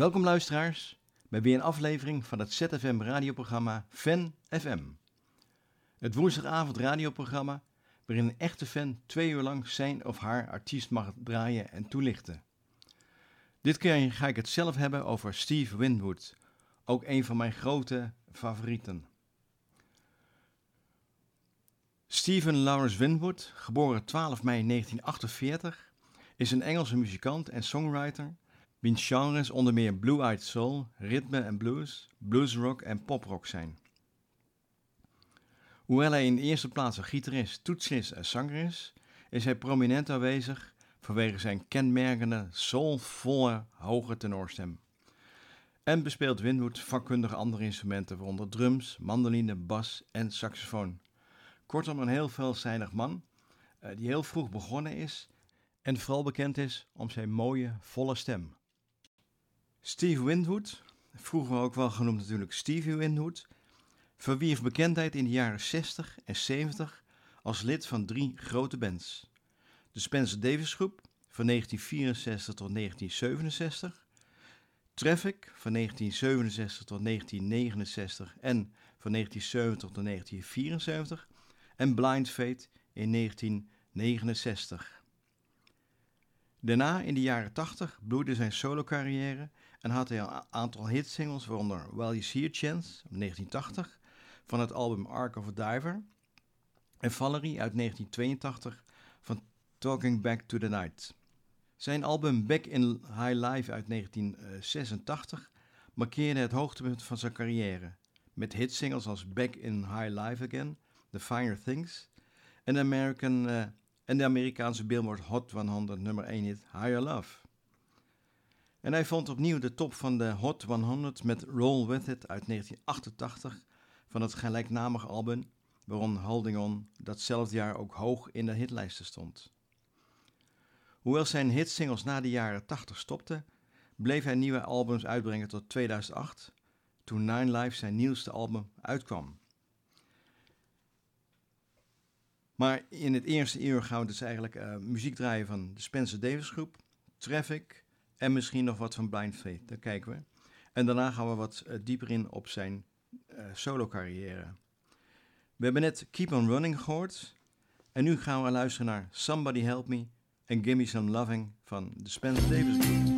Welkom luisteraars bij weer een aflevering van het ZFM radioprogramma Fan FM. Het woensdagavond radioprogramma waarin een echte fan twee uur lang zijn of haar artiest mag draaien en toelichten. Dit keer ga ik het zelf hebben over Steve Winwood, ook een van mijn grote favorieten. Stephen Lawrence Winwood, geboren 12 mei 1948, is een Engelse muzikant en songwriter wiens genres onder meer blue-eyed soul, ritme en blues, bluesrock en poprock zijn. Hoewel hij in de eerste plaats een gitarist, toetsist en zanger is, is hij prominent aanwezig vanwege zijn kenmerkende soulvolle hoge tenorstem. En bespeelt Winwood vakkundige andere instrumenten, waaronder drums, mandoline, bas en saxofoon. Kortom, een heel veelzijdig man eh, die heel vroeg begonnen is en vooral bekend is om zijn mooie, volle stem. Steve Winwood, vroeger ook wel genoemd natuurlijk Stevie Winwood, verwierf bekendheid in de jaren 60 en 70 als lid van drie grote bands. De Spencer Davis Groep van 1964 tot 1967, Traffic van 1967 tot 1969 en van 1970 tot 1974 en Blind Fate in 1969. Daarna, in de jaren 80, bloeide zijn solocarrière en had hij een aantal hitsingles, waaronder While You See a Chance, 1980, van het album Ark of a Diver, en Valerie uit 1982 van Talking Back to the Night. Zijn album Back in High Life uit 1986 markeerde het hoogtepunt van zijn carrière, met hitsingles als Back in High Life Again, The Finer Things en de, eh, de Amerikaanse Billboard Hot 100 nummer 1 hit Higher Love. En hij vond opnieuw de top van de Hot 100 met Roll With It uit 1988 van het gelijknamige album, waarom Holding On datzelfde jaar ook hoog in de hitlijsten stond. Hoewel zijn hitsingles na de jaren 80 stopten, bleef hij nieuwe albums uitbrengen tot 2008, toen Nine Lives zijn nieuwste album uitkwam. Maar in het eerste uur gaan we dus eigenlijk uh, muziek draaien van de Spencer Davis groep, Traffic en misschien nog wat van Blind Faith. Daar kijken we. En daarna gaan we wat uh, dieper in op zijn uh, solo carrière. We hebben net Keep On Running gehoord. En nu gaan we luisteren naar Somebody Help Me en Gimme Some Loving van de Spencer Davis Group.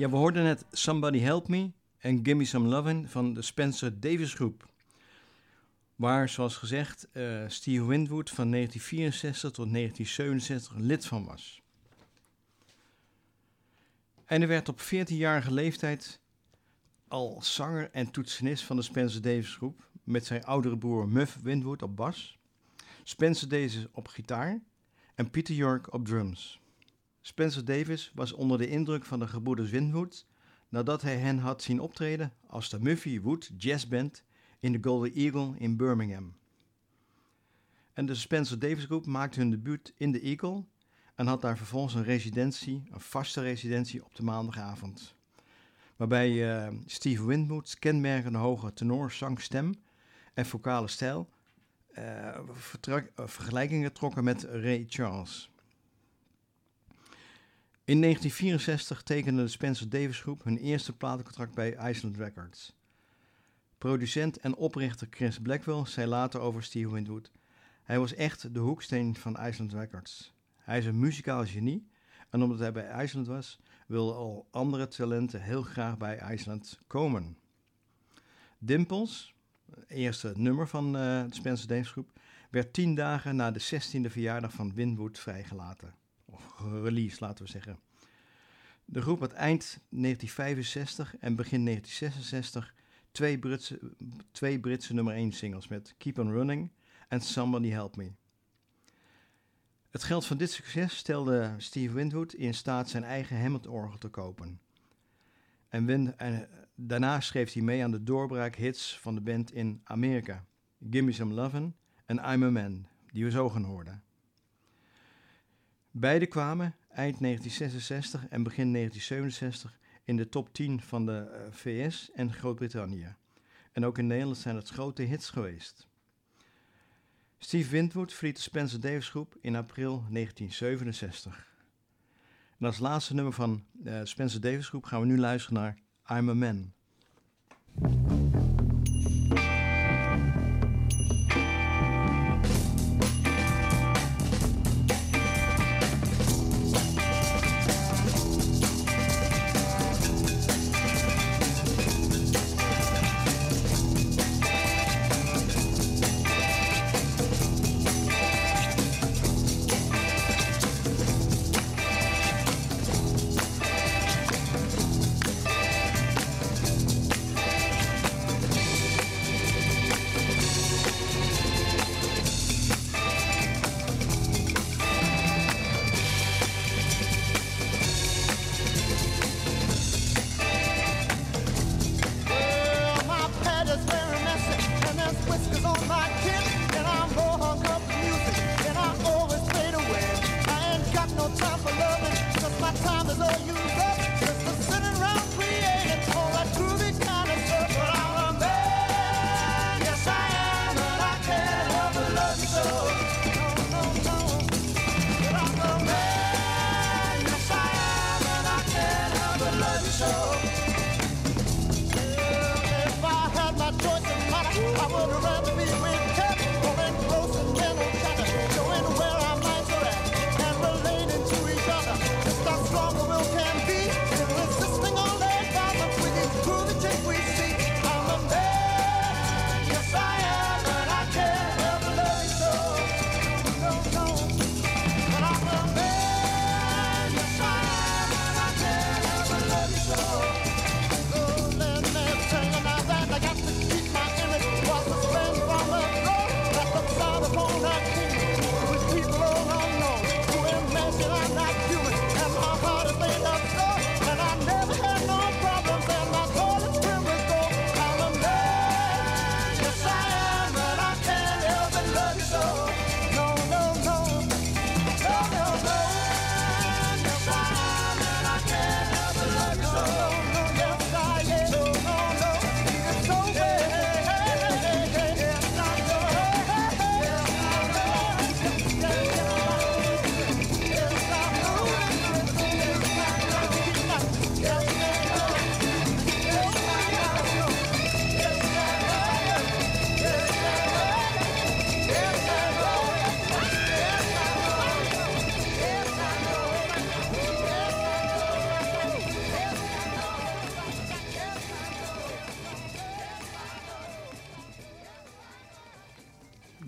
Ja, we hoorden net Somebody Help Me en Gimme Some Lovin' van de Spencer Davis Groep. Waar, zoals gezegd, uh, Steve Winwood van 1964 tot 1967 lid van was. En hij werd op 14-jarige leeftijd al zanger en toetsenist van de Spencer Davis Groep met zijn oudere broer Muff Winwood op bas, Spencer Davis op gitaar en Peter York op drums. Spencer Davis was onder de indruk van de gebroeders Winwood nadat hij hen had zien optreden als de Muffy Wood Jazz Band in de Golden Eagle in Birmingham. En de Spencer Davis Groep maakte hun debuut in de Eagle en had daar vervolgens een residentie, een vaste residentie op de maandagavond. Waarbij uh, Steve Winwood's kenmerkende hoge tenorzang-stem en vocale stijl uh, vergelijkingen trokken met Ray Charles. In 1964 tekende de Spencer Davis Groep hun eerste platencontract bij Iceland Records. Producent en oprichter Chris Blackwell zei later over Steve Winwood: Hij was echt de hoeksteen van Iceland Records. Hij is een muzikaal genie en omdat hij bij IJsland was, wilden al andere talenten heel graag bij IJsland komen. Dimples, eerste nummer van uh, de Spencer Davis Groep, werd tien dagen na de 16e verjaardag van Winwood vrijgelaten. Of release, laten we zeggen. De groep had eind 1965 en begin 1966 twee Britse, twee Britse nummer 1 singles met Keep On Running en Somebody Help Me. Het geld van dit succes stelde Steve Winwood in staat zijn eigen Hammond-orgel te kopen. En, daarna schreef hij mee aan de doorbraakhits van de band in Amerika. Gimme Some Lovin' en I'm a Man, die we zo gaan horen. Beide kwamen eind 1966 en begin 1967 in de top 10 van de eh, VS en Groot-Brittannië. En ook in Nederland zijn het grote hits geweest. Steve Winwood verliet de Spencer Davis Groep in april 1967. En als laatste nummer van eh, Spencer Davis Groep gaan we nu luisteren naar I'm a Man.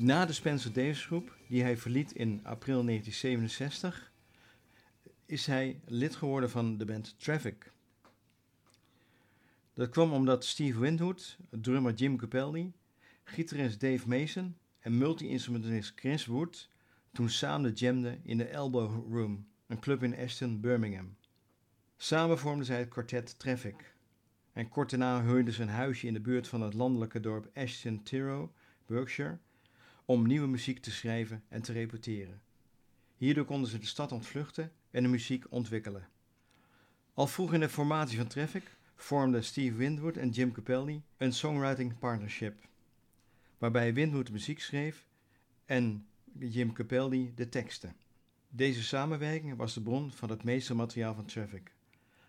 Na de Spencer Davis groep, die hij verliet in april 1967, is hij lid geworden van de band Traffic. Dat kwam omdat Steve Winwood, drummer Jim Capaldi, gitarist Dave Mason en multi-instrumentalist Chris Wood toen samen jamden in de Elbow Room, een club in Ashton, Birmingham. Samen vormden zij het kwartet Traffic. En kort daarna huurden ze een huisje in de buurt van het landelijke dorp Ashton Tiro, Berkshire, om nieuwe muziek te schrijven en te repeteren. Hierdoor konden ze de stad ontvluchten en de muziek ontwikkelen. Al vroeg in de formatie van Traffic vormden Steve Winwood en Jim Capaldi een songwriting partnership, waarbij Winwood muziek schreef en Jim Capaldi de teksten. Deze samenwerking was de bron van het meeste materiaal van Traffic,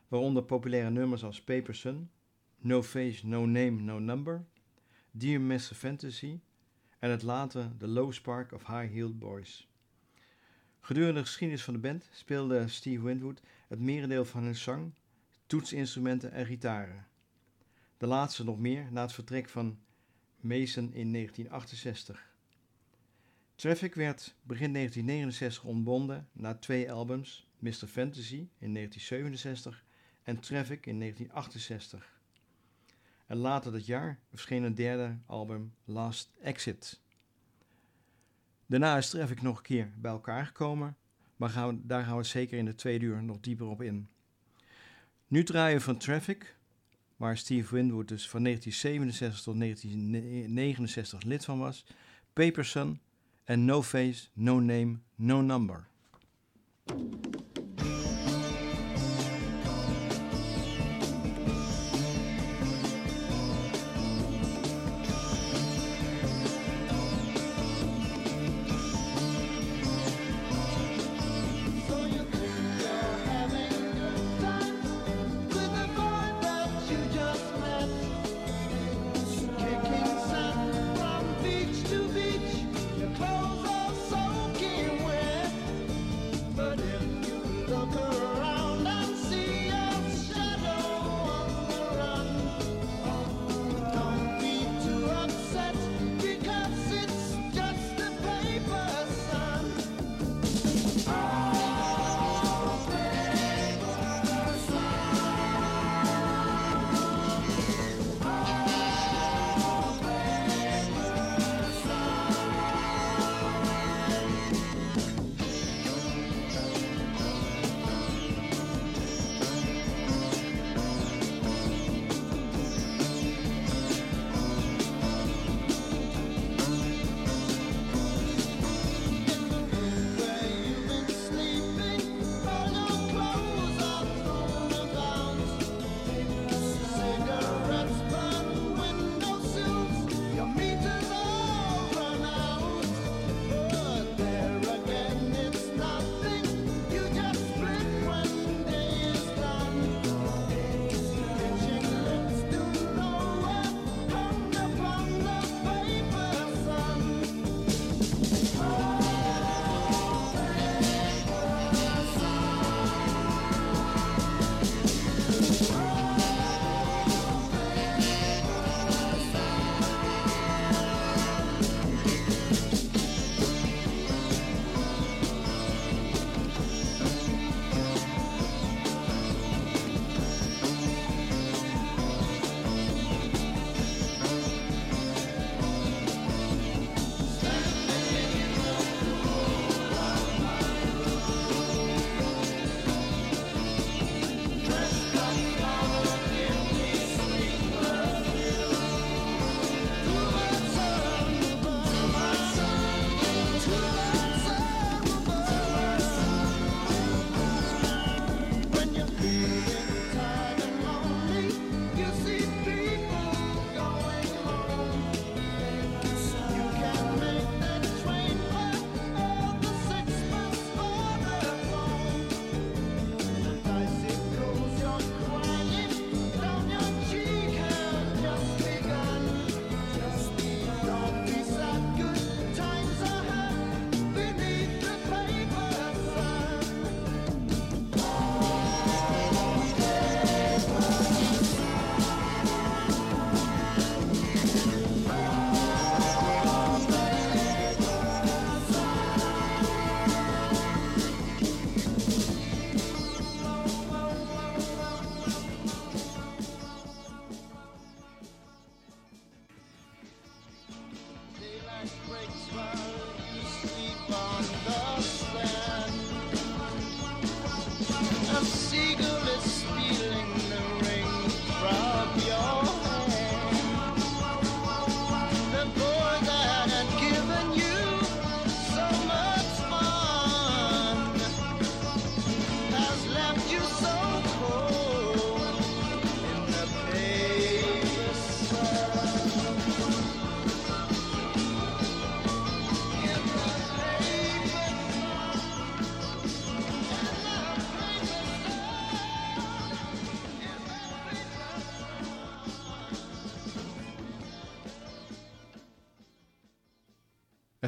waaronder populaire nummers als Paper Sun, No Face, No Name, No Number, Dear Mr. Fantasy en het later The Low Spark of High Heeled Boys. Gedurende de geschiedenis van de band speelde Steve Winwood het merendeel van hun zang, toetsinstrumenten en gitaren. De laatste nog meer na het vertrek van Mason in 1968. Traffic werd begin 1969 ontbonden na twee albums, Mr. Fantasy in 1967 en Traffic in 1968. En later dat jaar verscheen een derde album, Last Exit. Daarna is Traffic nog een keer bij elkaar gekomen, maar gaan we, daar gaan we zeker in de tweede uur nog dieper op in. Nu draaien we van Traffic, waar Steve Winwood dus van 1967 tot 1969 lid van was, Paper Sun en No Face, No Name, No Number.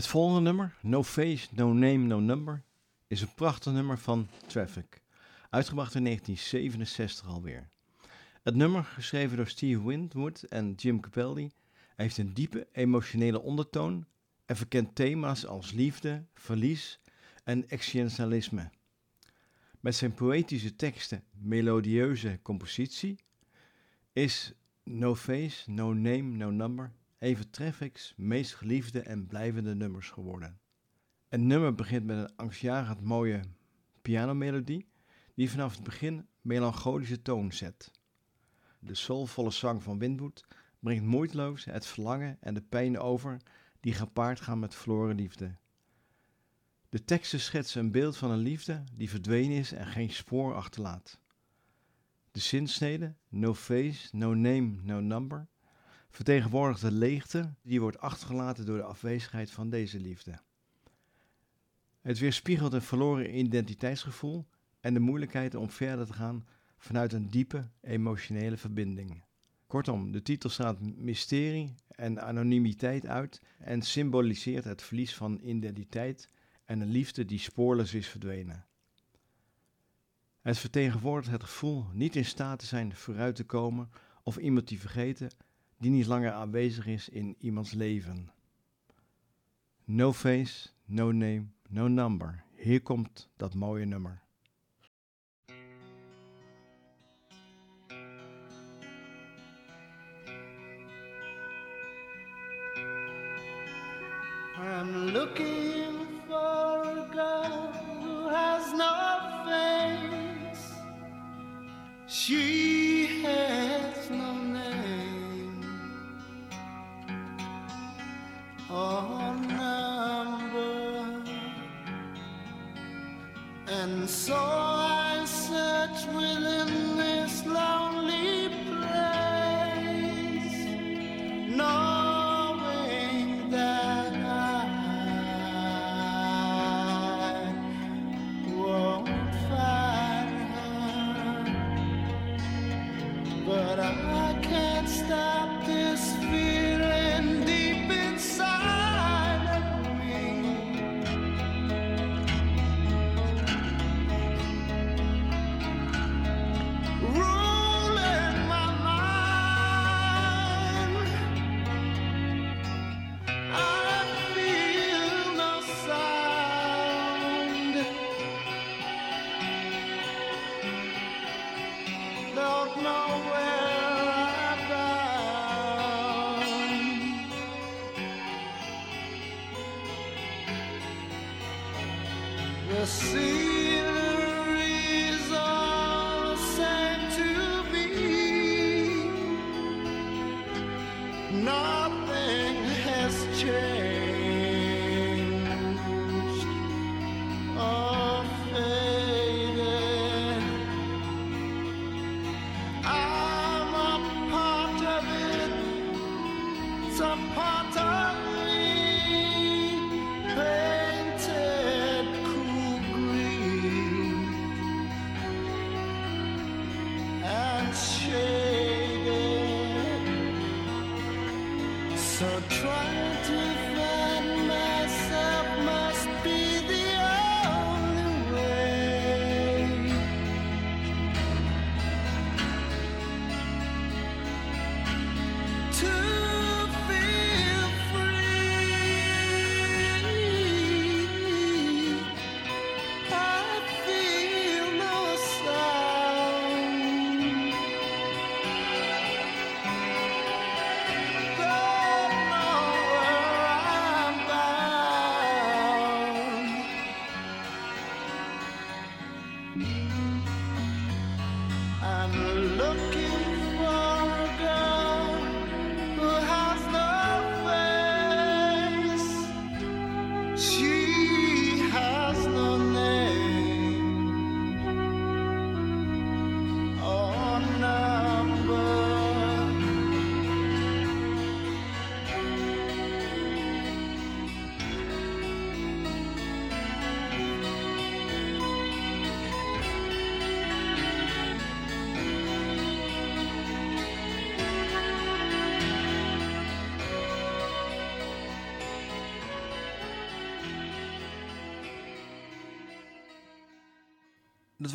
Het volgende nummer, No Face, No Name, No Number, is een prachtig nummer van Traffic. Uitgebracht in 1967 alweer. Het nummer, geschreven door Steve Winwood en Jim Capaldi, heeft een diepe emotionele ondertoon en verkent thema's als liefde, verlies en existentialisme. Met zijn poëtische teksten, melodieuze compositie, is No Face, No Name, No Number even Traffic's meest geliefde en blijvende nummers geworden. Het nummer begint met een angstjagend mooie pianomelodie die vanaf het begin melancholische toon zet. De soulvolle zang van Winwood brengt moeiteloos het verlangen en de pijn over die gepaard gaan met verloren liefde. De teksten schetsen een beeld van een liefde die verdwenen is en geen spoor achterlaat. De zinsnede, no face, no name, no number, vertegenwoordigt de leegte die wordt achtergelaten door de afwezigheid van deze liefde. Het weerspiegelt een verloren identiteitsgevoel en de moeilijkheid om verder te gaan vanuit een diepe emotionele verbinding. Kortom, de titel straalt mysterie en anonimiteit uit en symboliseert het verlies van identiteit en een liefde die spoorloos is verdwenen. Het vertegenwoordigt het gevoel niet in staat te zijn vooruit te komen of iemand te vergeten die niet langer aanwezig is in iemands leven. No face, no name, no number. Hier komt dat mooie nummer. I'm looking for a girl who has no face. She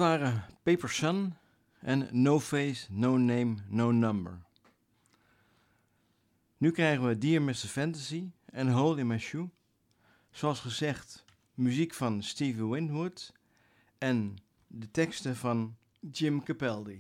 waren Paper Sun en No Face, No Name, No Number. Nu krijgen we Dear Mr. Fantasy en Hole in My Shoe. Zoals gezegd, muziek van Stevie Winwood en de teksten van Jim Capaldi.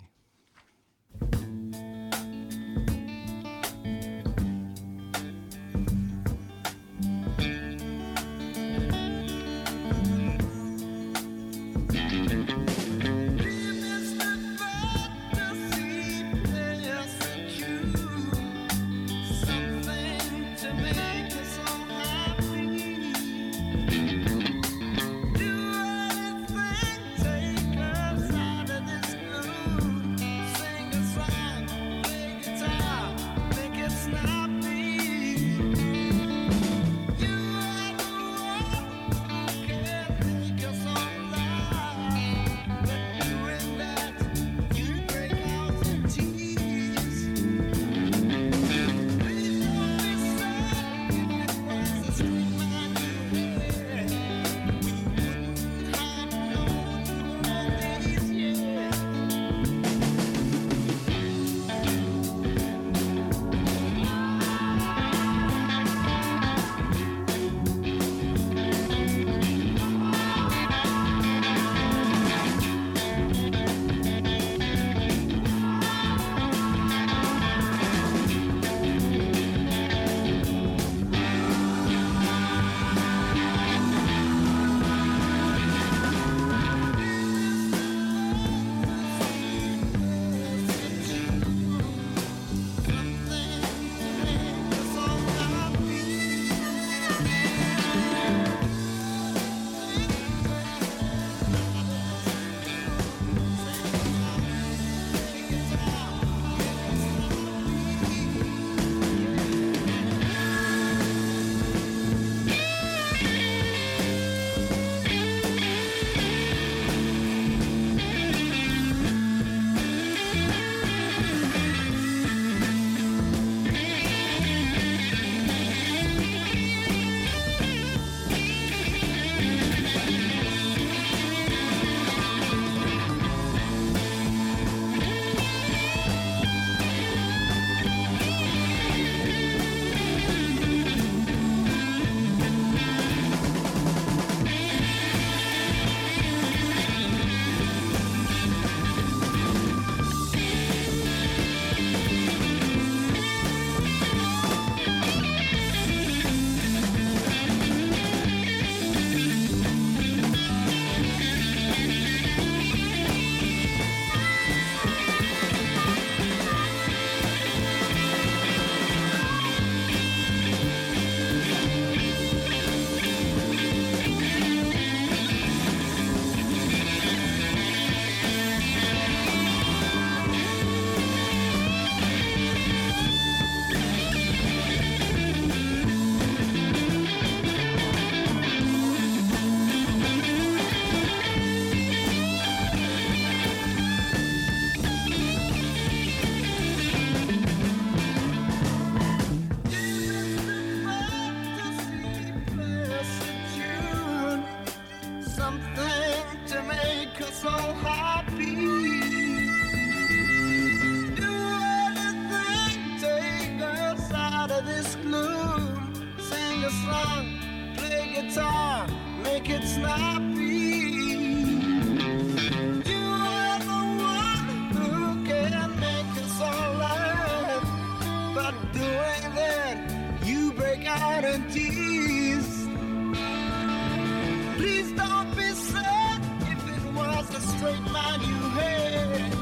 Straight man you had.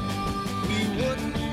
We wouldn't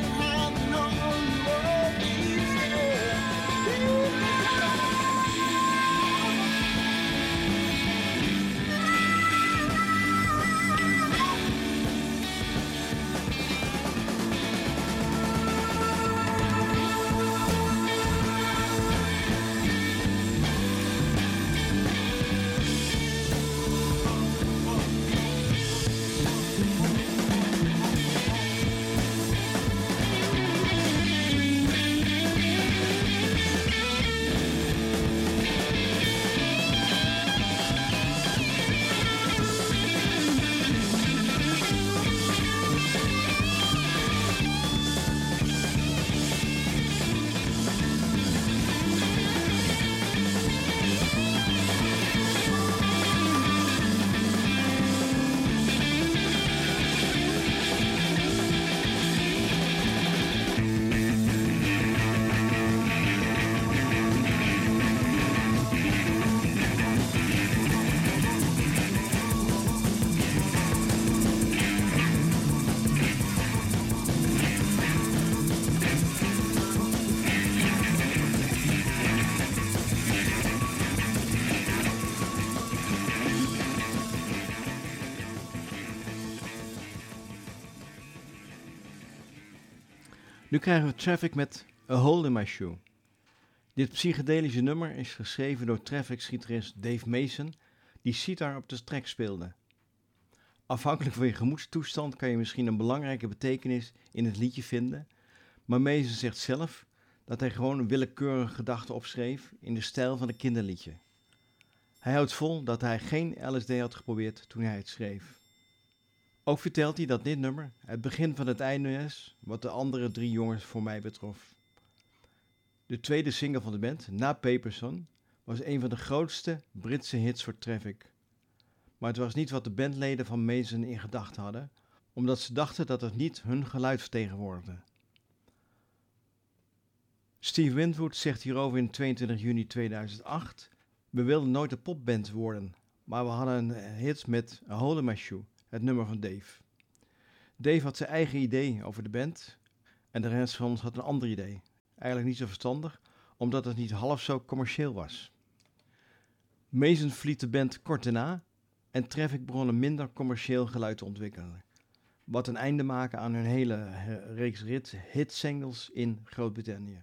krijgen we Traffic met A Hole in My Shoe. Dit psychedelische nummer is geschreven door Traffic-gitarist Dave Mason, die sitar op de track speelde. Afhankelijk van je gemoedstoestand kan je misschien een belangrijke betekenis in het liedje vinden, maar Mason zegt zelf dat hij gewoon een willekeurige gedachte opschreef in de stijl van een kinderliedje. Hij houdt vol dat hij geen LSD had geprobeerd toen hij het schreef. Ook vertelt hij dat dit nummer het begin van het einde is, wat de andere drie jongens voor mij betrof. De tweede single van de band, na Paperson, was een van de grootste Britse hits voor Traffic. Maar het was niet wat de bandleden van Mason in gedachten hadden, omdat ze dachten dat het niet hun geluid vertegenwoordigde. Steve Winwood zegt hierover in 22 juni 2008: We wilden nooit een popband worden, maar we hadden een hit met A Hole in My Shoe, het nummer van Dave. Dave had zijn eigen idee over de band en de rest van ons had een ander idee. Eigenlijk niet zo verstandig, omdat het niet half zo commercieel was. Mason verliet de band kort daarna en Traffic begon een minder commercieel geluid te ontwikkelen. Wat een einde maakte aan hun hele reeks hit-singles in Groot-Brittannië.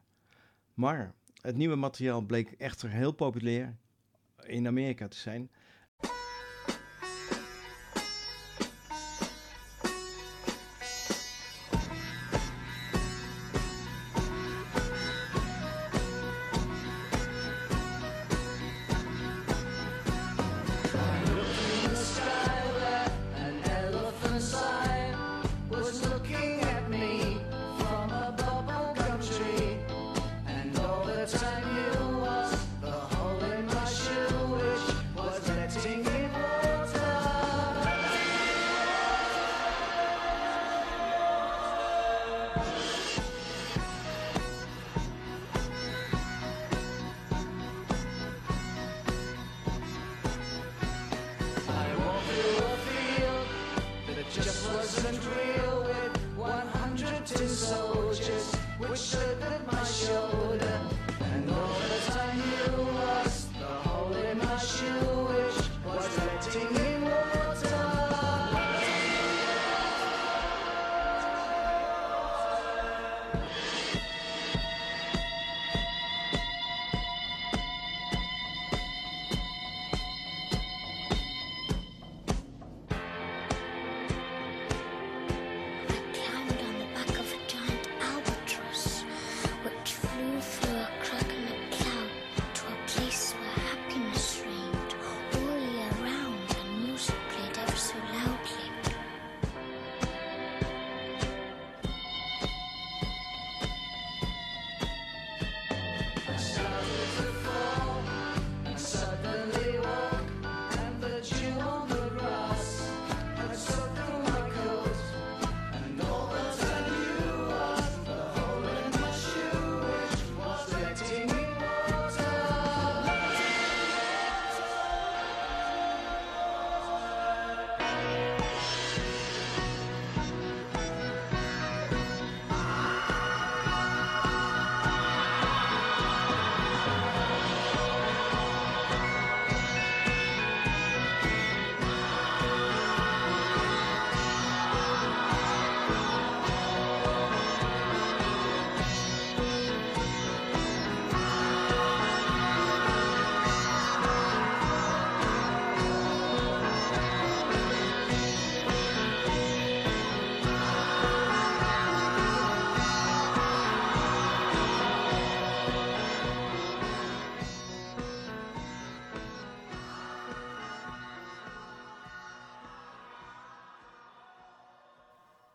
Maar het nieuwe materiaal bleek echter heel populair in Amerika te zijn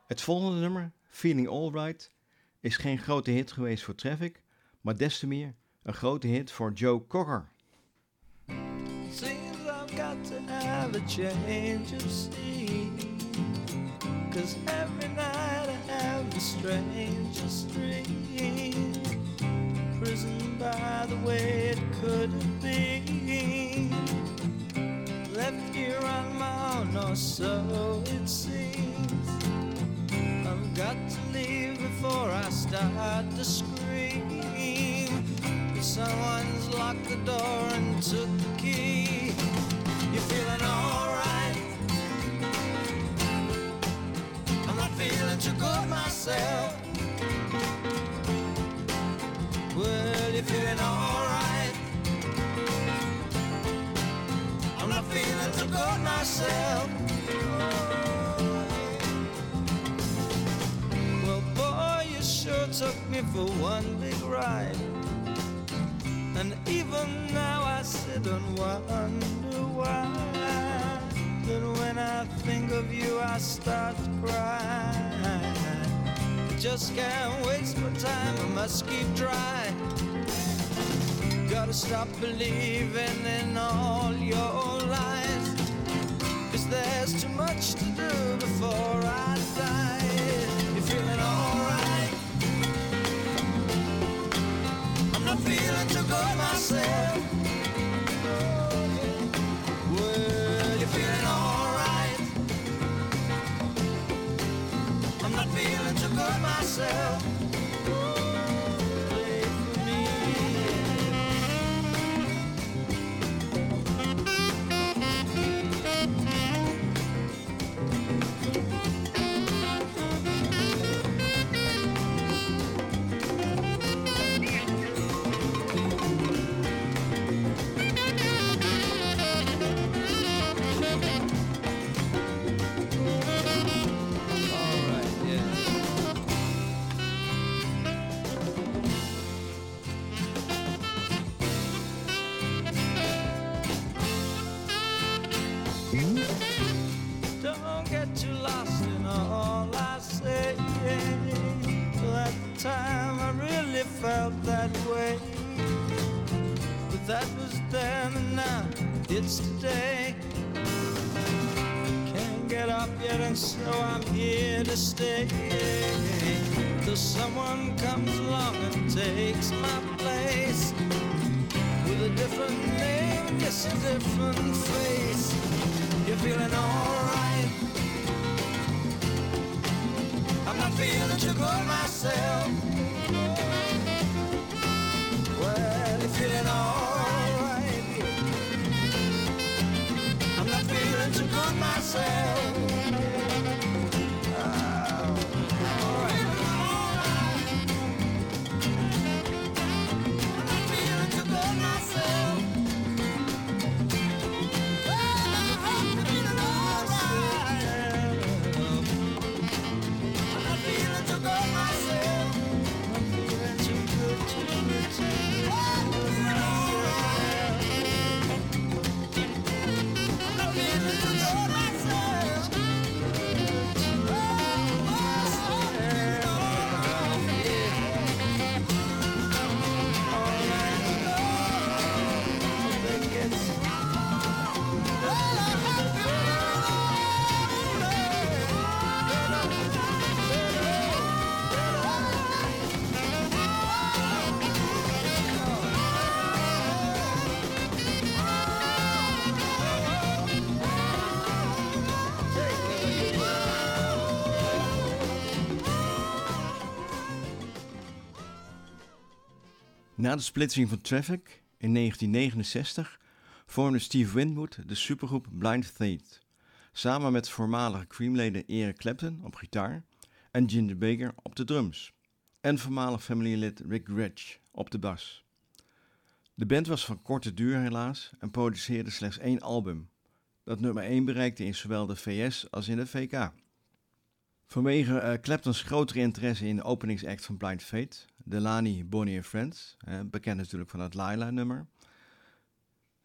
Het volgende nummer, Feeling Alright, is geen grote hit geweest voor Traffic, maar des te meer een grote hit voor Joe Cocker. Seems I've got to have a change of scene. Cause every night I have the strangest dream. Prison by the way it could been. Left here on my own, or so it seems. leave before I start to scream. Someone's locked the door and took the key. You're feeling alright. I'm not feeling too good myself. Well, you're feeling alright. I'm not feeling too good myself. Took me for one big ride. And even now I sit and wonder why. That when I think of you, I start to cry. Just can't waste my time, I must keep trying. Gotta stop believing in all your lies. Cause there's too much to do before I die. Na de splitsing van Traffic in 1969 vormde Steve Winwood de supergroep Blind Faith, samen met voormalige Cream-leden Eric Clapton op gitaar en Ginger Baker op de drums, en voormalig family-lid Rick Gretsch op de bas. De band was van korte duur helaas en produceerde slechts één album, dat nummer 1 bereikte in zowel de VS als in de VK. Vanwege eh, Claptons grotere interesse in de openingsact van Blind Fate, Delany, Bonnie and Friends, eh, bekend natuurlijk van het Laila-nummer,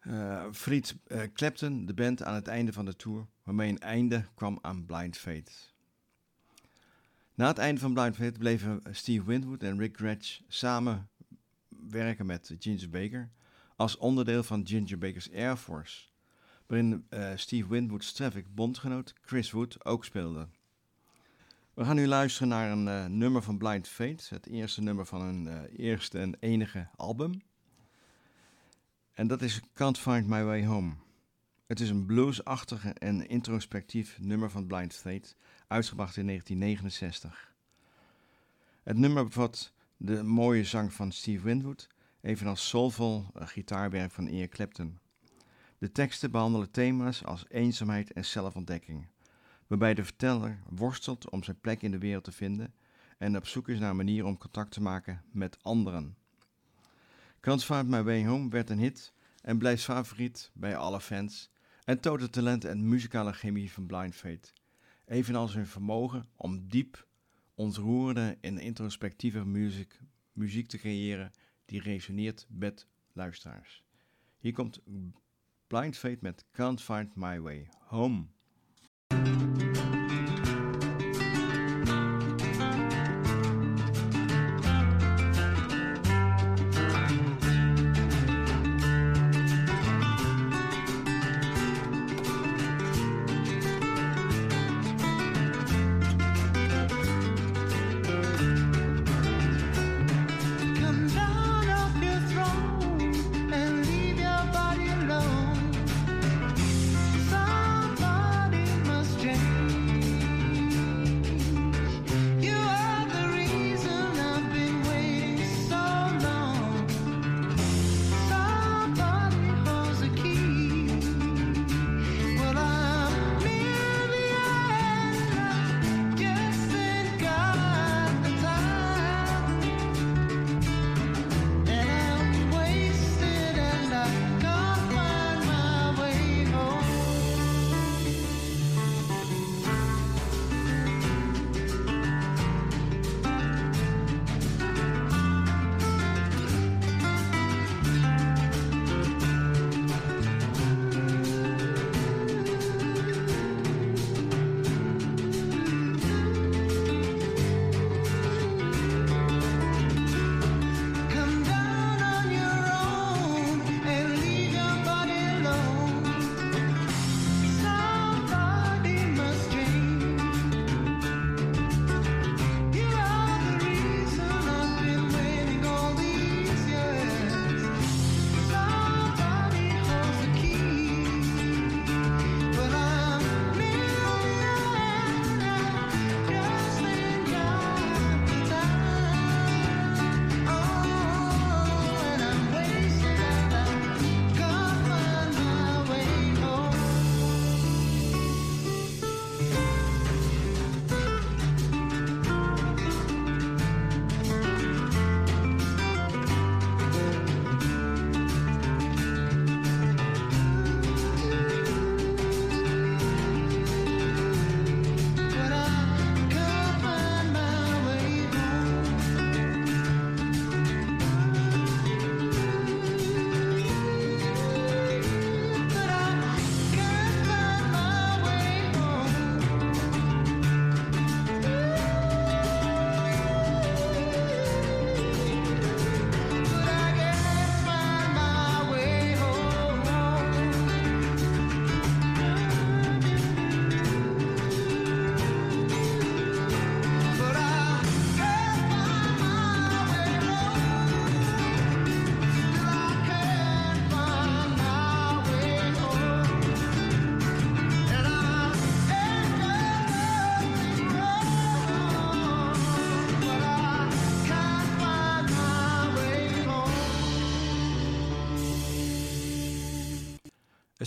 eh verliet eh, Clapton de band aan het einde van de tour, waarmee een einde kwam aan Blind Fate. Na het einde van Blind Fate bleven Steve Winwood en Rick Gretsch samen werken met Ginger Baker als onderdeel van Ginger Baker's Air Force, waarin Steve Winwood's Traffic bondgenoot Chris Wood ook speelde. We gaan nu luisteren naar een eh, nummer van Blind Fate, het eerste nummer van hun eh, eerste en enige album. En dat is Can't Find My Way Home. Het is een bluesachtige en introspectief nummer van Blind Fate, uitgebracht in 1969. Het nummer bevat de mooie zang van Steve Winwood, evenals soulvol eh, gitaarwerk van Eric Clapton. De teksten behandelen thema's als eenzaamheid en zelfontdekking, waarbij de verteller worstelt om zijn plek in de wereld te vinden en op zoek is naar een manier om contact te maken met anderen. Can't Find My Way Home werd een hit en blijft favoriet bij alle fans en toont het talent en muzikale chemie van Blind Fate, evenals hun vermogen om diep, ontroerende en introspectieve muziek, muziek te creëren die resoneert met luisteraars. Hier komt Blind Fate met Can't Find My Way Home.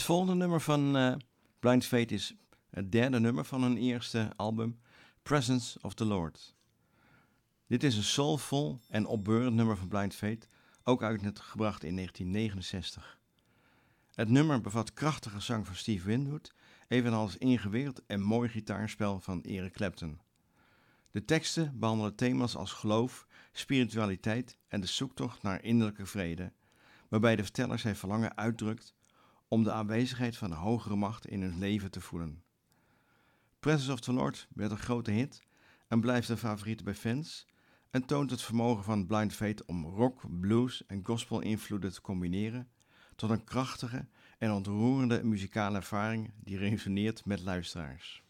Volgende nummer van eh, Blind Fate is het derde nummer van hun eerste album, Presence of the Lord. Dit is een soulvol en opbeurend nummer van Blind Fate, ook uitgebracht in 1969. Het nummer bevat krachtige zang van Steve Winwood, evenals ingewikkeld en mooi gitaarspel van Eric Clapton. De teksten behandelen thema's als geloof, spiritualiteit en de zoektocht naar innerlijke vrede, waarbij de verteller zijn verlangen uitdrukt om de aanwezigheid van de hogere macht in hun leven te voelen. Presence of the Lord werd een grote hit en blijft een favoriet bij fans en toont het vermogen van Blind Fate om rock, blues en gospel invloeden te combineren tot een krachtige en ontroerende muzikale ervaring die resoneert met luisteraars.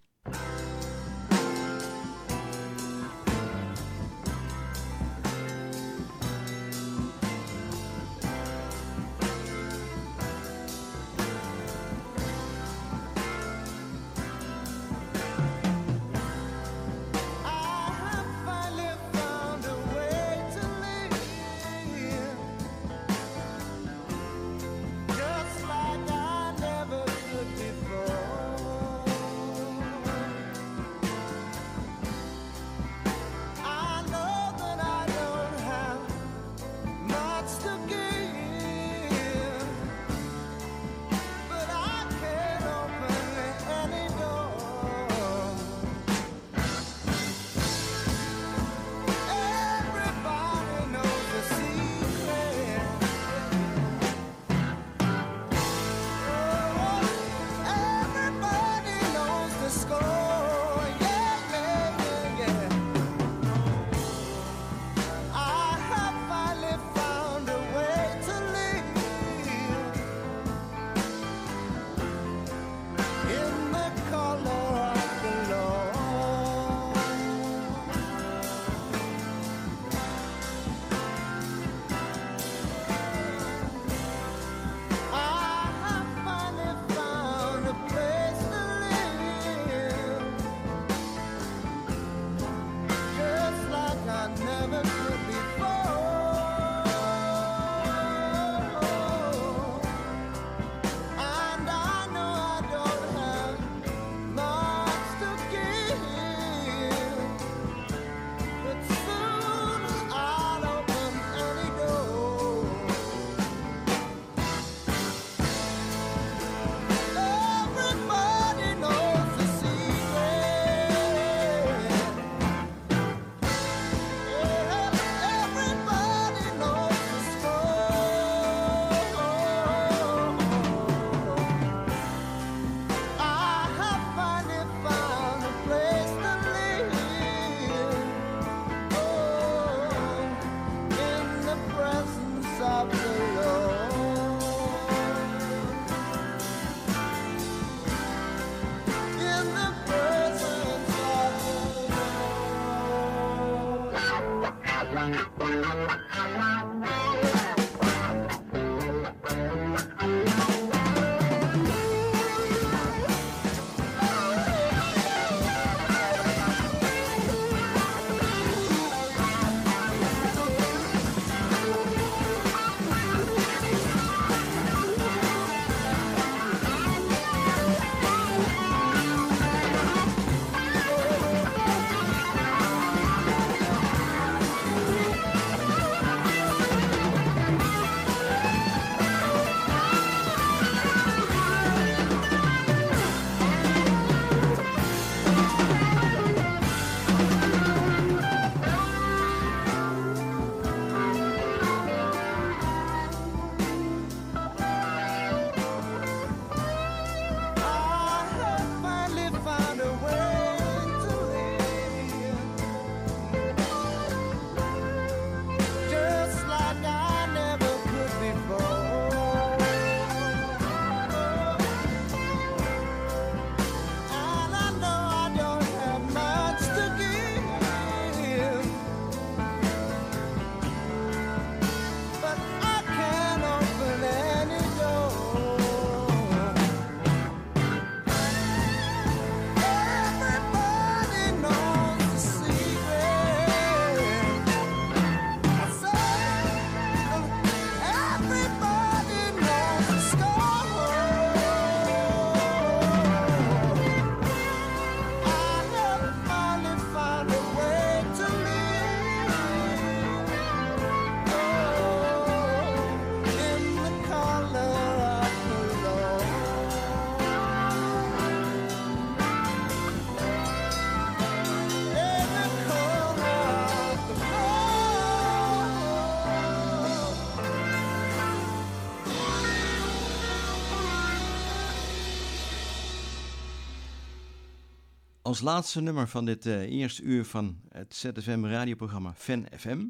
Als laatste nummer van dit uh, eerste uur van het ZFM radioprogramma Fan FM.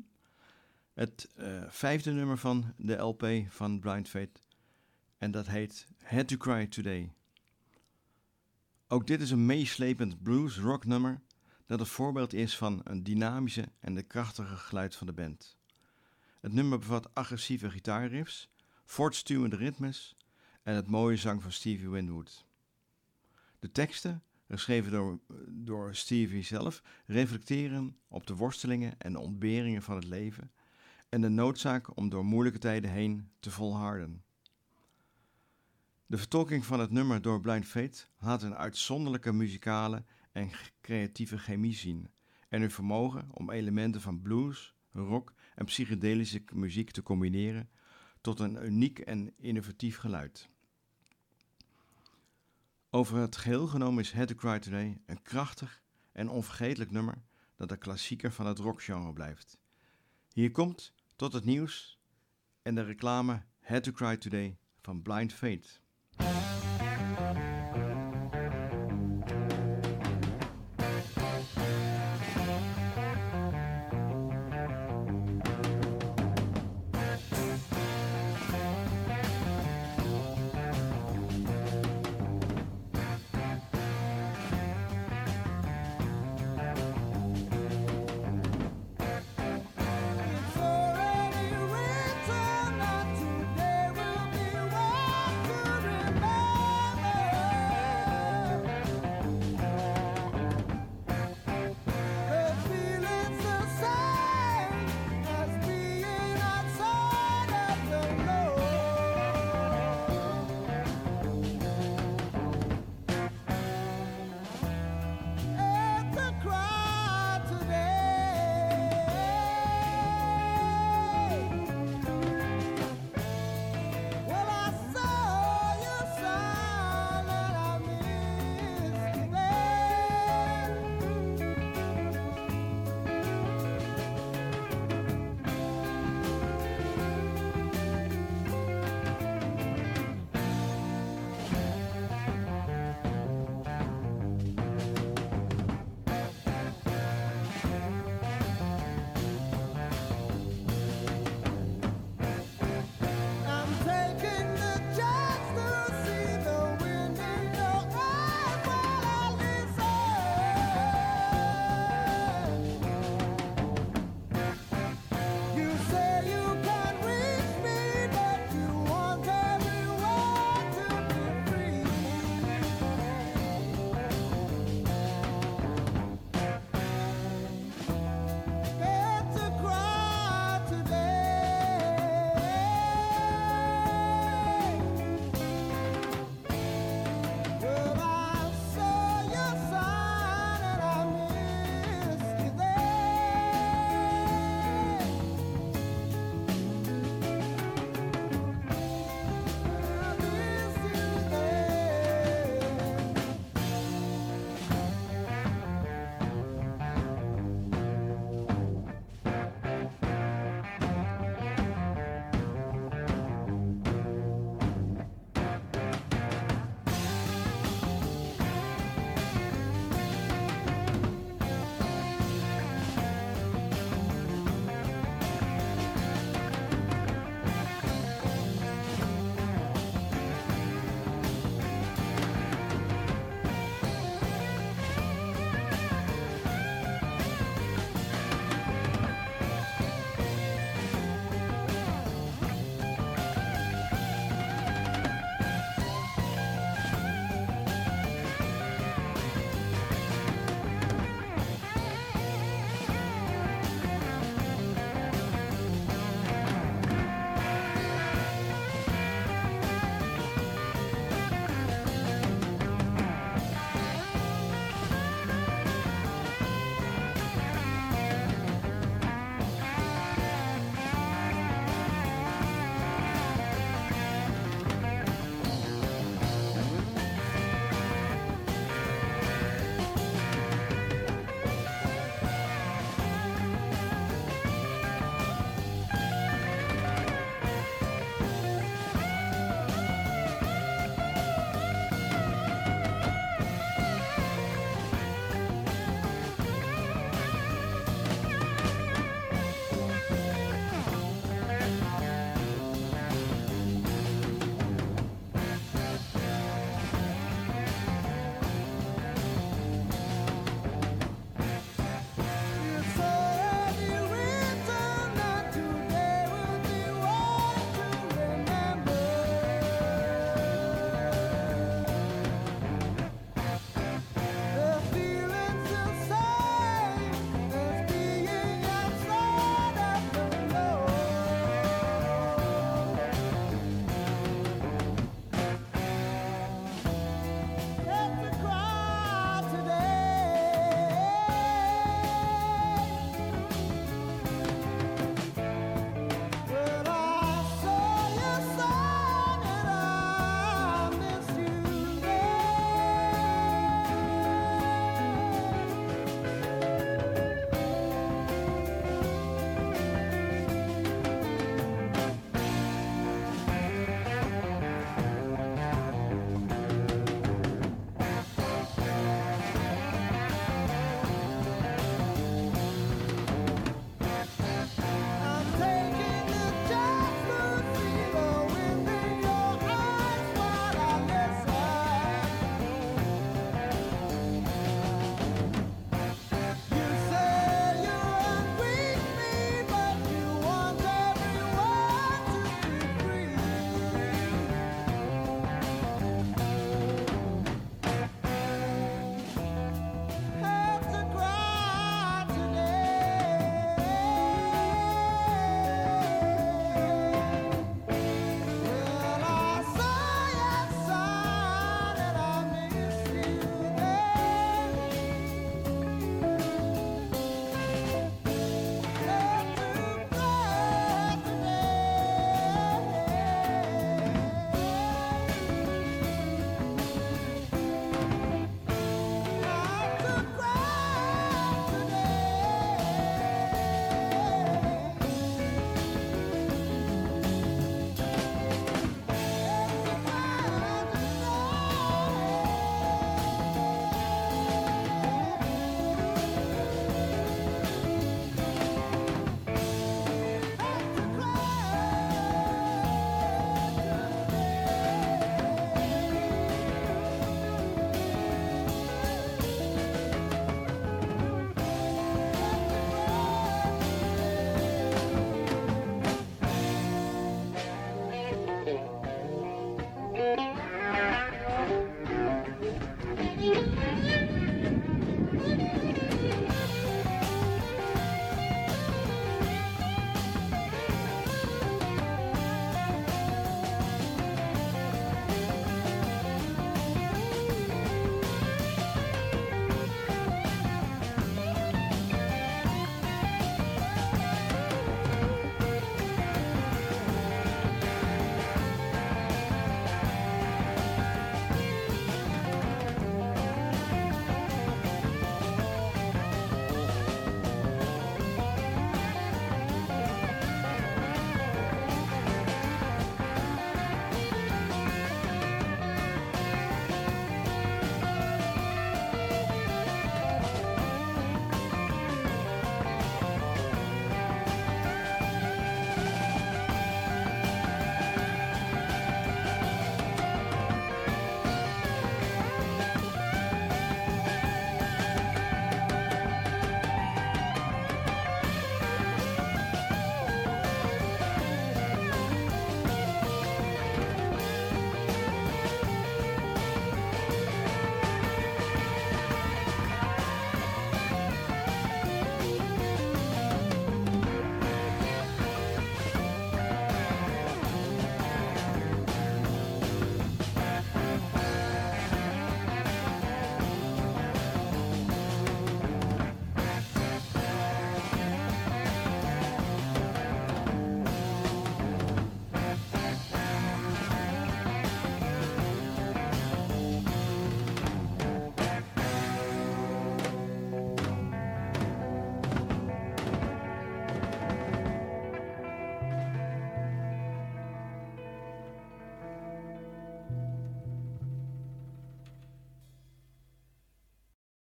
Het uh, vijfde nummer van de LP van Blind Fate. En dat heet Had to Cry Today. Ook dit is een meeslepend blues rock nummer dat een voorbeeld is van een dynamische en de krachtige geluid van de band. Het nummer bevat agressieve gitaarriffs, voortstuwende ritmes en het mooie zang van Stevie Winwood. De teksten, geschreven door, door Stevie zelf, reflecteren op de worstelingen en ontberingen van het leven en de noodzaak om door moeilijke tijden heen te volharden. De vertolking van het nummer door Blind Fate laat een uitzonderlijke muzikale en creatieve chemie zien en hun vermogen om elementen van blues, rock en psychedelische muziek te combineren tot een uniek en innovatief geluid. Over het geheel genomen is Head to Cry Today een krachtig en onvergetelijk nummer dat een klassieker van het rockgenre blijft. Hier komt tot het nieuws en de reclame Head to Cry Today van Blind Fate.